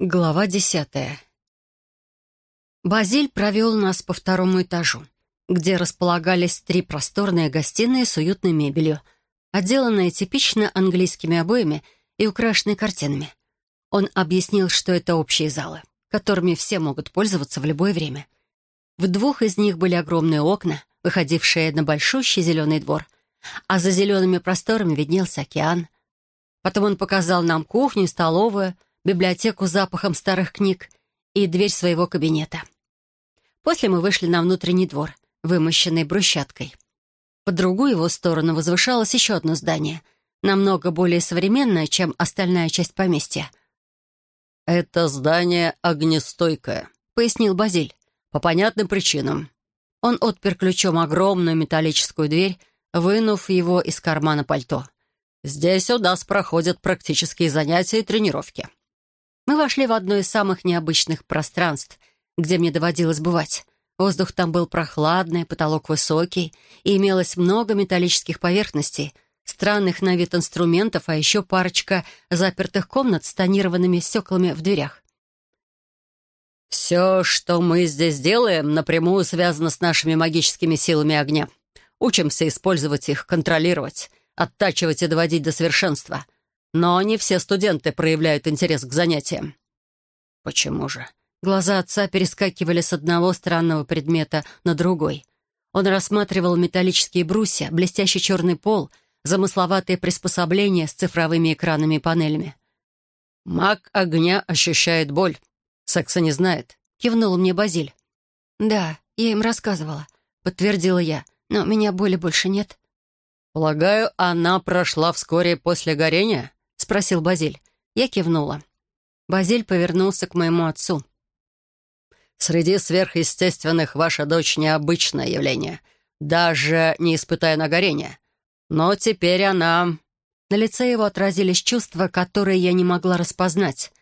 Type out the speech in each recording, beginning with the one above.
Глава десятая. Базиль провел нас по второму этажу, где располагались три просторные гостиные с уютной мебелью, отделанные типично английскими обоями и украшенные картинами. Он объяснил, что это общие залы, которыми все могут пользоваться в любое время. В двух из них были огромные окна, выходившие на большущий зеленый двор, а за зелеными просторами виднелся океан. Потом он показал нам кухню столовую — библиотеку запахом старых книг и дверь своего кабинета. После мы вышли на внутренний двор, вымощенный брусчаткой. По другую его сторону возвышалось еще одно здание, намного более современное, чем остальная часть поместья. «Это здание огнестойкое», — пояснил Базиль, — «по понятным причинам». Он отпер ключом огромную металлическую дверь, вынув его из кармана пальто. «Здесь у нас проходят практические занятия и тренировки. Мы вошли в одно из самых необычных пространств, где мне доводилось бывать. Воздух там был прохладный, потолок высокий, и имелось много металлических поверхностей, странных на вид инструментов, а еще парочка запертых комнат с тонированными стеклами в дверях. «Все, что мы здесь делаем, напрямую связано с нашими магическими силами огня. Учимся использовать их, контролировать, оттачивать и доводить до совершенства». Но не все студенты проявляют интерес к занятиям. Почему же? Глаза отца перескакивали с одного странного предмета на другой. Он рассматривал металлические брусья, блестящий черный пол, замысловатые приспособления с цифровыми экранами и панелями. «Маг огня ощущает боль. Секса не знает», — кивнул мне Базиль. «Да, я им рассказывала», — подтвердила я. «Но у меня боли больше нет». «Полагаю, она прошла вскоре после горения?» — спросил Базиль. Я кивнула. Базиль повернулся к моему отцу. «Среди сверхъестественных ваша дочь необычное явление, даже не испытая на горение. Но теперь она...» На лице его отразились чувства, которые я не могла распознать.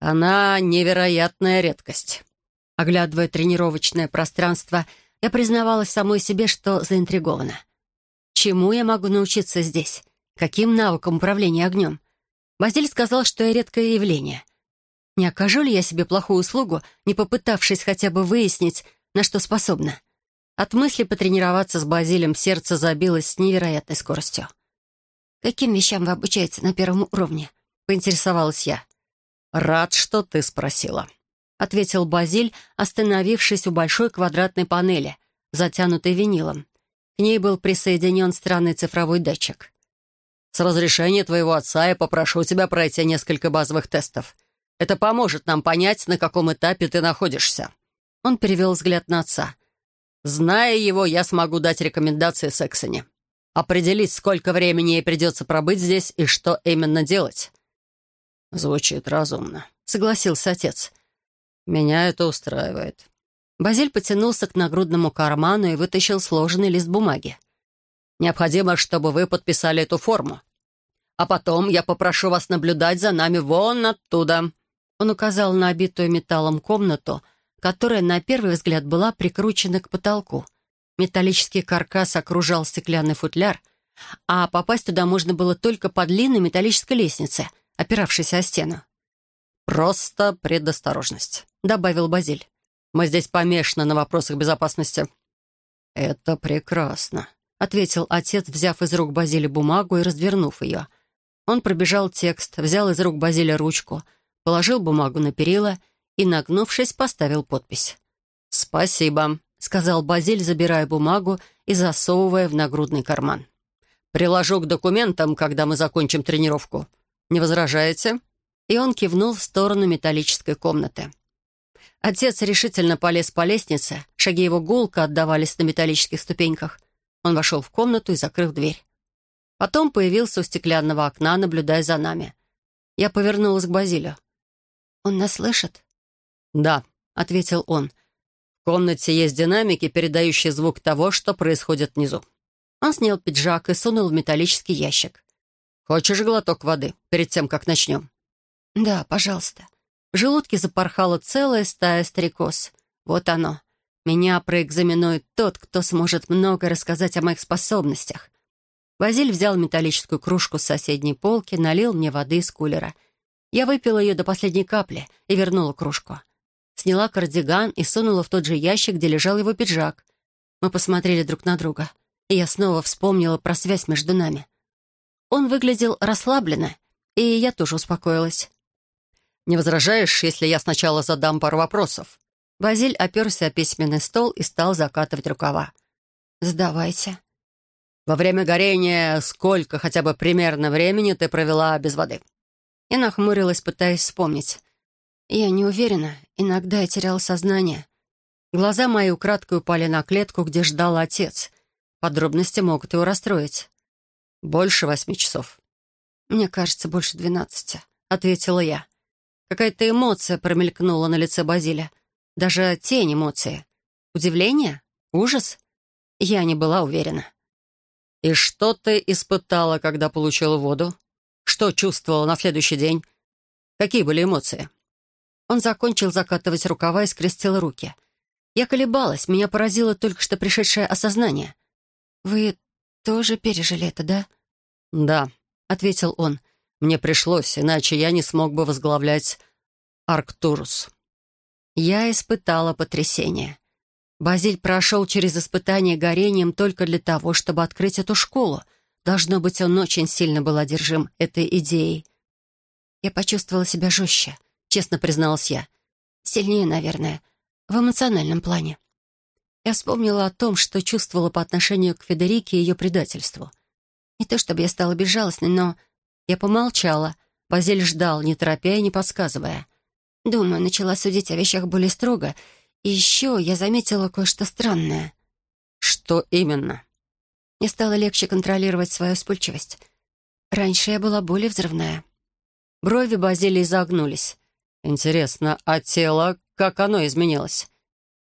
«Она невероятная редкость». Оглядывая тренировочное пространство, я признавалась самой себе, что заинтригована. Чему я могу научиться здесь? Каким навыкам управления огнем? Базиль сказал, что я редкое явление. Не окажу ли я себе плохую услугу, не попытавшись хотя бы выяснить, на что способна? От мысли потренироваться с Базилем сердце забилось с невероятной скоростью. «Каким вещам вы обучаете на первом уровне?» — поинтересовалась я. «Рад, что ты спросила», — ответил Базиль, остановившись у большой квадратной панели, затянутой винилом. К ней был присоединен странный цифровой датчик. С разрешения твоего отца я попрошу тебя пройти несколько базовых тестов. Это поможет нам понять, на каком этапе ты находишься». Он перевел взгляд на отца. «Зная его, я смогу дать рекомендации Сексоне. Определить, сколько времени ей придется пробыть здесь и что именно делать». «Звучит разумно», — согласился отец. «Меня это устраивает». Базиль потянулся к нагрудному карману и вытащил сложенный лист бумаги. Необходимо, чтобы вы подписали эту форму. А потом я попрошу вас наблюдать за нами вон оттуда». Он указал на обитую металлом комнату, которая на первый взгляд была прикручена к потолку. Металлический каркас окружал стеклянный футляр, а попасть туда можно было только по длинной металлической лестнице, опиравшейся о стену. «Просто предосторожность», — добавил Базиль. «Мы здесь помешаны на вопросах безопасности». «Это прекрасно», — ответил отец, взяв из рук Базиля бумагу и развернув ее. Он пробежал текст, взял из рук Базиля ручку, положил бумагу на перила и, нагнувшись, поставил подпись. «Спасибо», — сказал Базиль, забирая бумагу и засовывая в нагрудный карман. «Приложу к документам, когда мы закончим тренировку. Не возражаете?» И он кивнул в сторону металлической комнаты. Отец решительно полез по лестнице, шаги его гулко отдавались на металлических ступеньках. Он вошел в комнату и закрыл дверь. Потом появился у стеклянного окна, наблюдая за нами. Я повернулась к Базилю. «Он нас слышит?» «Да», — ответил он. «В комнате есть динамики, передающие звук того, что происходит внизу». Он снял пиджак и сунул в металлический ящик. «Хочешь глоток воды перед тем, как начнем?» «Да, пожалуйста». В желудке запорхала целая стая стрекоз. Вот оно. Меня проэкзаменует тот, кто сможет много рассказать о моих способностях. Базиль взял металлическую кружку с соседней полки, налил мне воды из кулера. Я выпила ее до последней капли и вернула кружку. Сняла кардиган и сунула в тот же ящик, где лежал его пиджак. Мы посмотрели друг на друга, и я снова вспомнила про связь между нами. Он выглядел расслабленно, и я тоже успокоилась. «Не возражаешь, если я сначала задам пару вопросов?» Базиль оперся о письменный стол и стал закатывать рукава. «Задавайте». «Во время горения сколько хотя бы примерно времени ты провела без воды?» Я нахмурилась, пытаясь вспомнить. Я не уверена. Иногда я теряла сознание. Глаза мои украдкой упали на клетку, где ждал отец. Подробности могут его расстроить. «Больше восьми часов». «Мне кажется, больше двенадцати», — ответила я. Какая-то эмоция промелькнула на лице Базиля. Даже тень эмоции. Удивление? Ужас? Я не была уверена. «И что ты испытала, когда получила воду? Что чувствовала на следующий день? Какие были эмоции?» Он закончил закатывать рукава и скрестил руки. Я колебалась, меня поразило только что пришедшее осознание. «Вы тоже пережили это, да?» «Да», — ответил он. «Мне пришлось, иначе я не смог бы возглавлять Арктурус». Я испытала потрясение. Базиль прошел через испытание горением только для того, чтобы открыть эту школу. Должно быть, он очень сильно был одержим этой идеей. Я почувствовала себя жестче, честно призналась я. Сильнее, наверное, в эмоциональном плане. Я вспомнила о том, что чувствовала по отношению к Федерике и ее предательству. Не то чтобы я стала безжалостной, но я помолчала. Базиль ждал, не торопя и не подсказывая. Думаю, начала судить о вещах более строго. И еще я заметила кое-что странное. «Что именно?» Мне стало легче контролировать свою вспыльчивость. Раньше я была более взрывная. Брови Базилии загнулись. «Интересно, а тело, как оно изменилось?»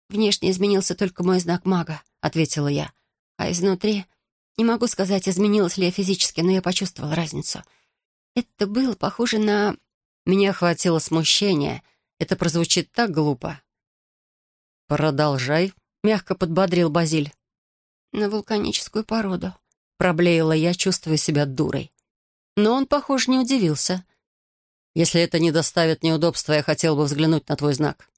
«Внешне изменился только мой знак мага», — ответила я. «А изнутри...» Не могу сказать, изменилось ли я физически, но я почувствовала разницу. Это было похоже на... Меня охватило смущение. Это прозвучит так глупо. «Продолжай», — мягко подбодрил Базиль. «На вулканическую породу», — проблеяла я, чувствуя себя дурой. Но он, похоже, не удивился. Если это не доставит неудобства, я хотел бы взглянуть на твой знак».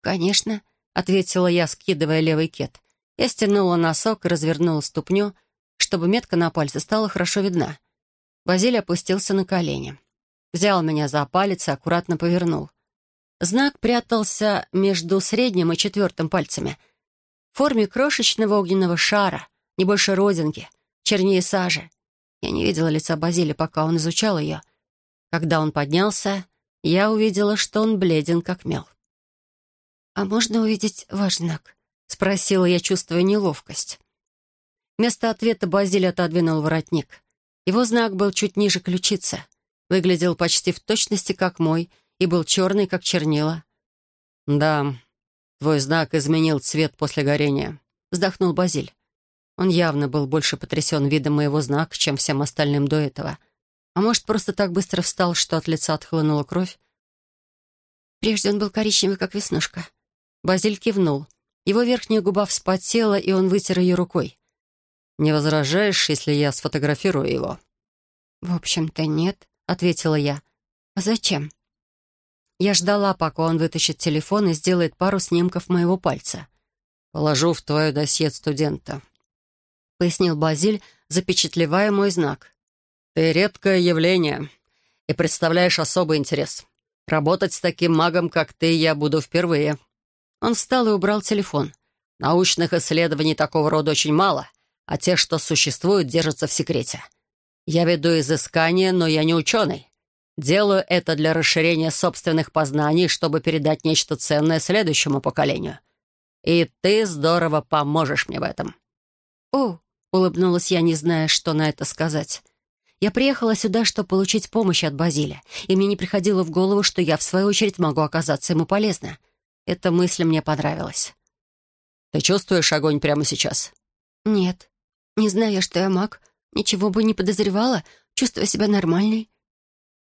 «Конечно», — ответила я, скидывая левый кет. Я стянула носок и развернула ступню, чтобы метка на пальце стала хорошо видна. Базиль опустился на колени. Взял меня за палец и аккуратно повернул. Знак прятался между средним и четвертым пальцами. В форме крошечного огненного шара, не больше родинки, чернее сажи. Я не видела лица Базили, пока он изучал ее — когда он поднялся, я увидела, что он бледен, как мел. «А можно увидеть ваш знак?» — спросила я, чувствуя неловкость. Вместо ответа Базиль отодвинул воротник. Его знак был чуть ниже ключицы, выглядел почти в точности, как мой, и был черный, как чернила. «Да, твой знак изменил цвет после горения», — вздохнул Базиль. Он явно был больше потрясен видом моего знака, чем всем остальным до этого. А может, просто так быстро встал, что от лица отхлынула кровь? Прежде он был коричневый, как веснушка. Базиль кивнул. Его верхняя губа вспотела, и он вытер ее рукой. «Не возражаешь, если я сфотографирую его?» «В общем-то, нет», — ответила я. «А зачем?» Я ждала, пока он вытащит телефон и сделает пару снимков моего пальца. «Положу в твое досье студента», — пояснил Базиль, запечатлевая мой знак. «Ты редкое явление и представляешь особый интерес. Работать с таким магом, как ты, я буду впервые». Он встал и убрал телефон. «Научных исследований такого рода очень мало, а те, что существуют, держатся в секрете. Я веду изыскания, но я не ученый. Делаю это для расширения собственных познаний, чтобы передать нечто ценное следующему поколению. И ты здорово поможешь мне в этом». «О!» — улыбнулась я, не зная, что на это сказать. Я приехала сюда, чтобы получить помощь от Базиля, и мне не приходило в голову, что я, в свою очередь, могу оказаться ему полезна. Эта мысль мне понравилась. «Ты чувствуешь огонь прямо сейчас?» «Нет. Не зная, что я маг, ничего бы не подозревала, чувствуя себя нормальной».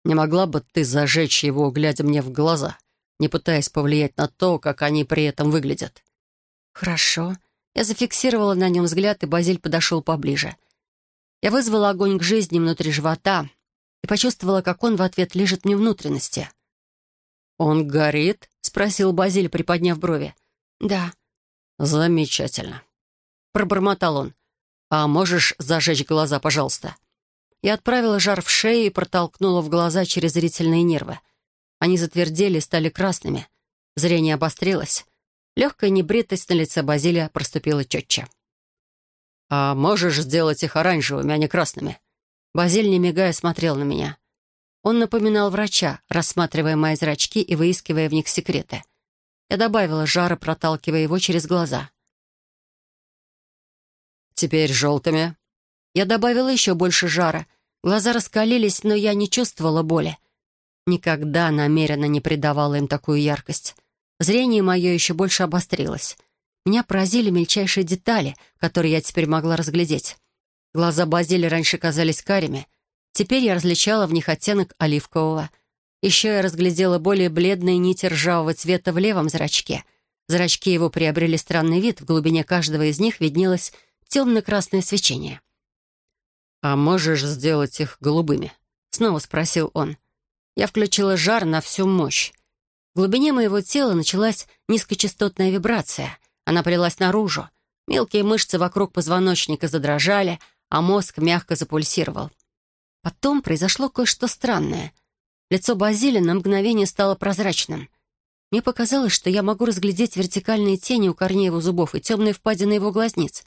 «Не могла бы ты зажечь его, глядя мне в глаза, не пытаясь повлиять на то, как они при этом выглядят?» «Хорошо». Я зафиксировала на нем взгляд, и Базиль подошел поближе — я вызвала огонь к жизни внутри живота. и почувствовала, как он в ответ лежит мне внутренности. «Он горит?» — спросил Базиль, приподняв брови. «Да». «Замечательно», — пробормотал он. «А можешь зажечь глаза, пожалуйста?» Я отправила жар в шею и протолкнула в глаза через зрительные нервы. Они затвердели и стали красными. Зрение обострилось. Легкая небритость на лице Базилия проступила четче. «А можешь сделать их оранжевыми, а не красными?» Базиль, не мигая, смотрел на меня. Он напоминал врача, рассматривая мои зрачки и выискивая в них секреты. Я добавила жара, проталкивая его через глаза. «Теперь желтыми». Я добавила еще больше жара. Глаза раскалились, но я не чувствовала боли. Никогда намеренно не придавала им такую яркость. Зрение мое еще больше обострилось. Меня поразили мельчайшие детали, которые я теперь могла разглядеть. Глаза Базили раньше казались карими. Теперь я различала в них оттенок оливкового. Еще я разглядела более бледные нити ржавого цвета в левом зрачке. Зрачки его приобрели странный вид, в глубине каждого из них виднелось темно-красное свечение. «А можешь сделать их голубыми?» — снова спросил он. Я включила жар на всю мощь. В глубине моего тела началась низкочастотная вибрация. Она полилась наружу. Мелкие мышцы вокруг позвоночника задрожали, а мозг мягко запульсировал. Потом произошло кое-что странное. Лицо Базили на мгновение стало прозрачным. Мне показалось, что я могу разглядеть вертикальные тени у корней его зубов и темные впадины его глазниц.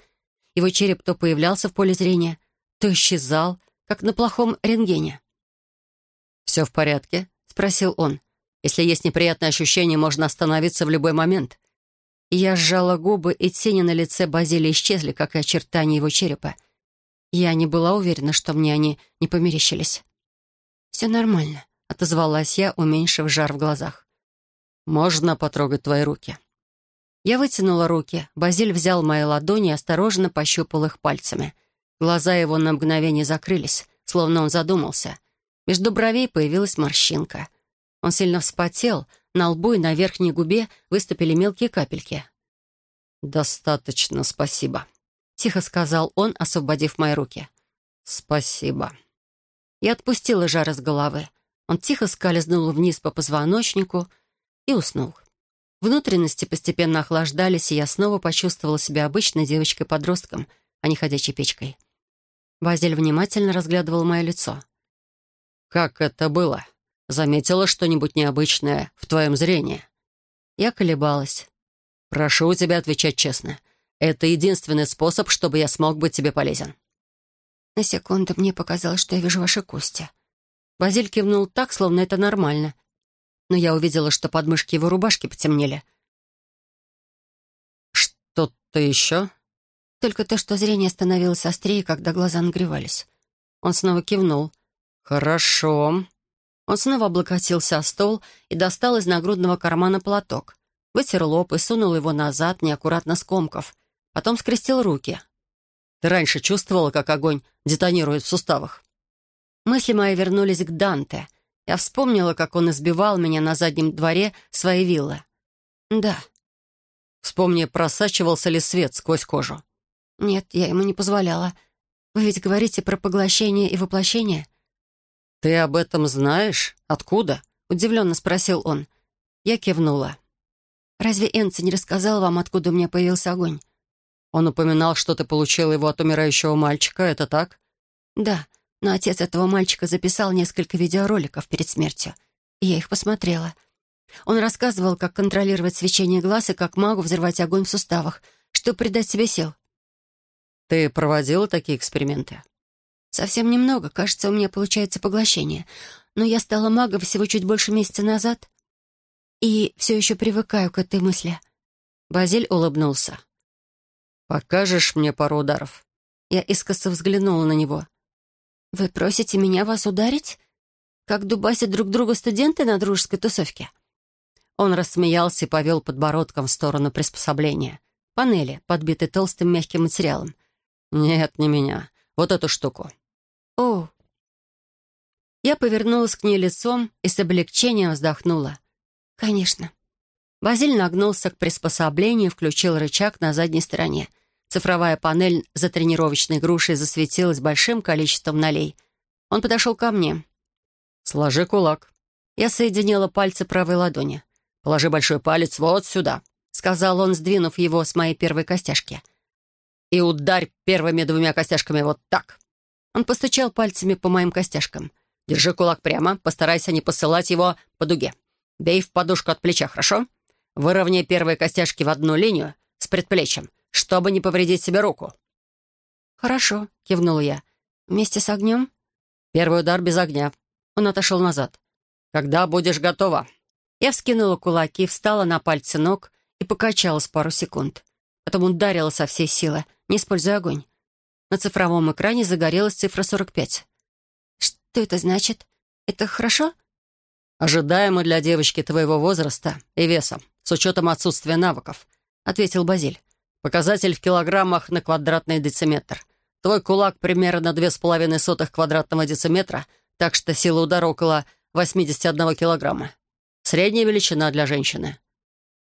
Его череп то появлялся в поле зрения, то исчезал, как на плохом рентгене. «Все в порядке?» — спросил он. Если есть неприятное ощущение, можно остановиться в любой момент. Я сжала губы, и тени на лице Базилия исчезли, как и очертания его черепа. Я не была уверена, что мне они не померещились. «Все нормально», — отозвалась я, уменьшив жар в глазах. «Можно потрогать твои руки?» Я вытянула руки. Базиль взял мои ладони и осторожно пощупал их пальцами. Глаза его на мгновение закрылись, словно он задумался. Между бровей появилась морщинка. Он сильно вспотел, на лбу и на верхней губе выступили мелкие капельки. «Достаточно, спасибо», — тихо сказал он, освободив мои руки. «Спасибо». Я отпустила жар из головы. Он тихо скользнул вниз по позвоночнику и уснул. Внутренности постепенно охлаждались, и я снова почувствовала себя обычной девочкой-подростком, а не ходячей печкой. Базиль внимательно разглядывал мое лицо. «Как это было?» Заметила что-нибудь необычное в твоем зрении?» Я колебалась. «Прошу тебя отвечать честно. Это единственный способ, чтобы я смог быть тебе полезен». На секунду мне показалось, что я вижу ваши кости. Базиль кивнул так, словно это нормально. Но я увидела, что подмышки его рубашки потемнели. «Что-то еще?» Только то, что зрение становилось острее, когда глаза нагревались. Он снова кивнул. «Хорошо. Он снова облокотился о стол и достал из нагрудного кармана платок. Вытер лоб и сунул его назад, неаккуратно скомков. Потом скрестил руки. «Ты раньше чувствовала, как огонь детонирует в суставах?» Мысли мои вернулись к Данте. Я вспомнила, как он избивал меня на заднем дворе своей виллы. «Да». «Вспомни, просачивался ли свет сквозь кожу?» «Нет, я ему не позволяла. Вы ведь говорите про поглощение и воплощение?» «Ты об этом знаешь? Откуда?» — удивленно спросил он. Я кивнула. «Разве Энци не рассказал вам, откуда у меня появился огонь?» «Он упоминал, что ты получил его от умирающего мальчика, это так?» «Да, но отец этого мальчика записал несколько видеороликов перед смертью, и я их посмотрела. Он рассказывал, как контролировать свечение глаз и как магу взрывать огонь в суставах, чтобы придать себе сил». «Ты проводила такие эксперименты?» Совсем немного, кажется, у меня получается поглощение. Но я стала магом всего чуть больше месяца назад. И все еще привыкаю к этой мысли. Базиль улыбнулся. «Покажешь мне пару ударов?» Я искоса взглянула на него. «Вы просите меня вас ударить? Как дубасят друг друга студенты на дружеской тусовке?» Он рассмеялся и повел подбородком в сторону приспособления. Панели, подбитой толстым мягким материалом. «Нет, не меня. Вот эту штуку. «О!» Я повернулась к ней лицом и с облегчением вздохнула. «Конечно». Базиль нагнулся к приспособлению и включил рычаг на задней стороне. Цифровая панель за тренировочной грушей засветилась большим количеством налей. Он подошел ко мне. «Сложи кулак». Я соединила пальцы правой ладони. «Положи большой палец вот сюда», — сказал он, сдвинув его с моей первой костяшки. «И ударь первыми двумя костяшками вот так». Он постучал пальцами по моим костяшкам. «Держи кулак прямо, постарайся не посылать его по дуге. Бей в подушку от плеча, хорошо? Выровняй первые костяшки в одну линию с предплечьем, чтобы не повредить себе руку». «Хорошо», — кивнула я. «Вместе с огнем?» «Первый удар без огня». Он отошел назад. «Когда будешь готова?» Я вскинула кулаки, встала на пальцы ног и покачалась пару секунд. Потом ударила со всей силы, не используя огонь. На цифровом экране загорелась цифра 45. «Что это значит? Это хорошо?» «Ожидаемо для девочки твоего возраста и веса, с учетом отсутствия навыков», — ответил Базиль. «Показатель в килограммах на квадратный дециметр. Твой кулак примерно две с половиной сотых квадратного дециметра, так что сила удара около 81 килограмма. Средняя величина для женщины».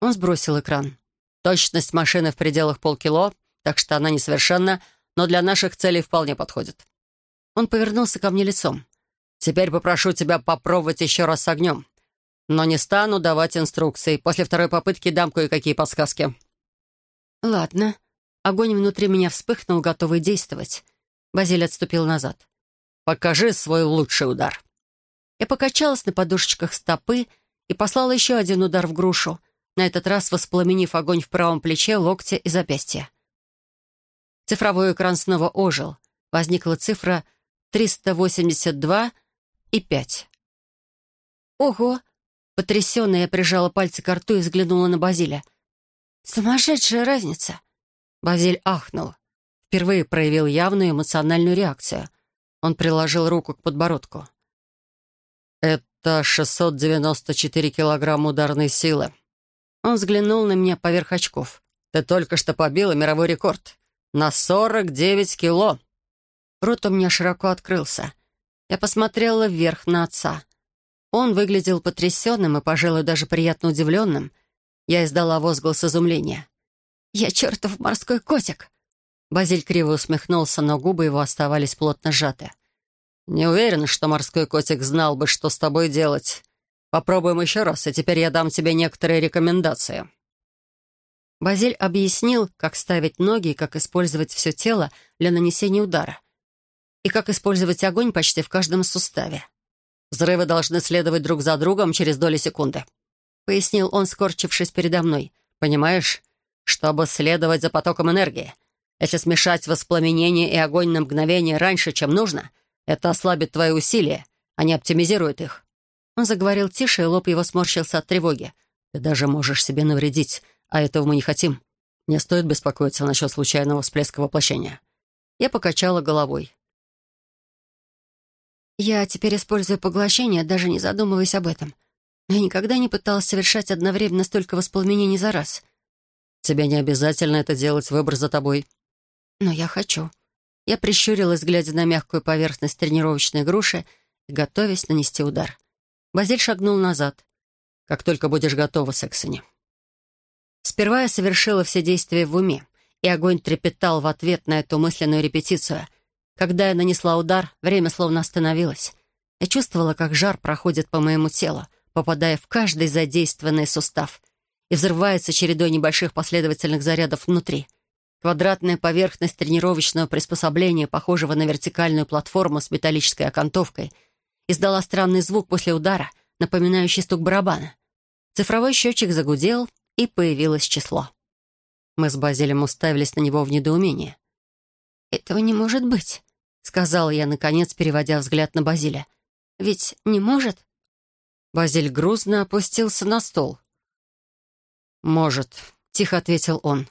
Он сбросил экран. «Точность машины в пределах полкило, так что она несовершенна, но для наших целей вполне подходит». Он повернулся ко мне лицом. Теперь попрошу тебя попробовать еще раз с огнем. Но не стану давать инструкций. После второй попытки дам кое-какие подсказки». «Ладно». Огонь внутри меня вспыхнул, готовый действовать. Базиль отступил назад. «Покажи свой лучший удар». Я покачалась на подушечках стопы и послала еще один удар в грушу, на этот раз воспламенив огонь в правом плече, локте и запястье. Цифровой экран снова ожил. Возникла цифра 382 и пять. «Ого!» Потрясённая я прижала пальцы к рту и взглянула на Базиля. «Сумасшедшая разница!» Базиль ахнул. Впервые проявил явную эмоциональную реакцию. Он приложил руку к подбородку. «Это 694 килограмма ударной силы». Он взглянул на меня поверх очков. «Ты только что побила мировой рекорд. На 49 кило». Рот у меня широко открылся. Я посмотрела вверх на отца. Он выглядел потрясенным и, пожалуй, даже приятно удивленным. Я издала возглас изумления. «Я чертов морской котик!» Базиль криво усмехнулся, но губы его оставались плотно сжаты. «Не уверен, что морской котик знал бы, что с тобой делать. Попробуем еще раз, и теперь я дам тебе некоторые рекомендации». Базиль объяснил, как ставить ноги и как использовать все тело для нанесения удара и как использовать огонь почти в каждом суставе. «Взрывы должны следовать друг за другом через доли секунды», — пояснил он, скорчившись передо мной. «Понимаешь? Чтобы следовать за потоком энергии. Если смешать воспламенение и огонь на мгновение раньше, чем нужно, это ослабит твои усилия, а не оптимизирует их». Он заговорил тише, и лоб его сморщился от тревоги. «Ты даже можешь себе навредить, а этого мы не хотим. Не стоит беспокоиться насчет случайного всплеска воплощения». Я покачала головой. Я теперь использую поглощение, даже не задумываясь об этом. Я никогда не пыталась совершать одновременно столько воспламенений за раз. Тебе не обязательно это делать, выбор за тобой. Но я хочу. Я прищурилась, глядя на мягкую поверхность тренировочной груши и готовясь нанести удар. Базиль шагнул назад. «Как только будешь готова, Сексони». Сперва я совершила все действия в уме, и огонь трепетал в ответ на эту мысленную репетицию — когда я нанесла удар, время словно остановилось. Я чувствовала, как жар проходит по моему телу, попадая в каждый задействованный сустав и взрывается чередой небольших последовательных зарядов внутри. Квадратная поверхность тренировочного приспособления, похожего на вертикальную платформу с металлической окантовкой, издала странный звук после удара, напоминающий стук барабана. Цифровой счетчик загудел, и появилось число. Мы с Базилем уставились на него в недоумении. «Этого не может быть», сказала я, наконец, переводя взгляд на Базиля. «Ведь не может?» Базиль грузно опустился на стол. «Может», — тихо ответил он.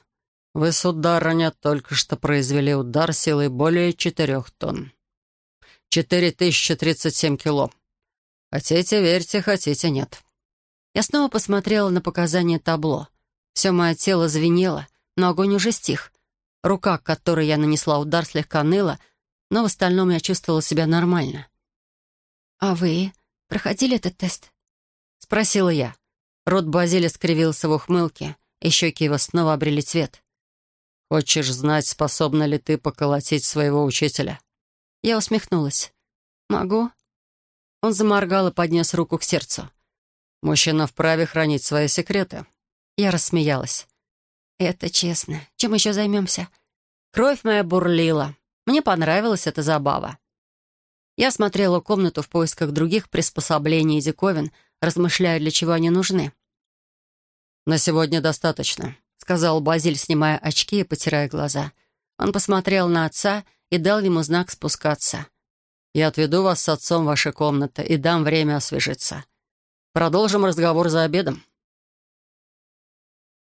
«Вы, сударыня, только что произвели удар силой более четырех тонн. Четыре тысячи тридцать семь кило. Хотите, верьте, хотите, нет». Я снова посмотрела на показания табло. Все мое тело звенело, но огонь уже стих. Рука, к которой я нанесла удар, слегка ныла, но в остальном я чувствовала себя нормально. «А вы проходили этот тест?» — спросила я. Рот Базиля скривился в ухмылке, и щеки его снова обрели цвет. «Хочешь знать, способна ли ты поколотить своего учителя?» Я усмехнулась. «Могу?» Он заморгал и поднес руку к сердцу. «Мужчина вправе хранить свои секреты». Я рассмеялась. «Это честно. Чем еще займемся?» Кровь моя бурлила. Мне понравилась эта забава. Я смотрела комнату в поисках других приспособлений и диковин, размышляя, для чего они нужны. «На сегодня достаточно», — сказал Базиль, снимая очки и потирая глаза. Он посмотрел на отца и дал ему знак спускаться. «Я отведу вас с отцом в ваши комнаты и дам время освежиться. Продолжим разговор за обедом».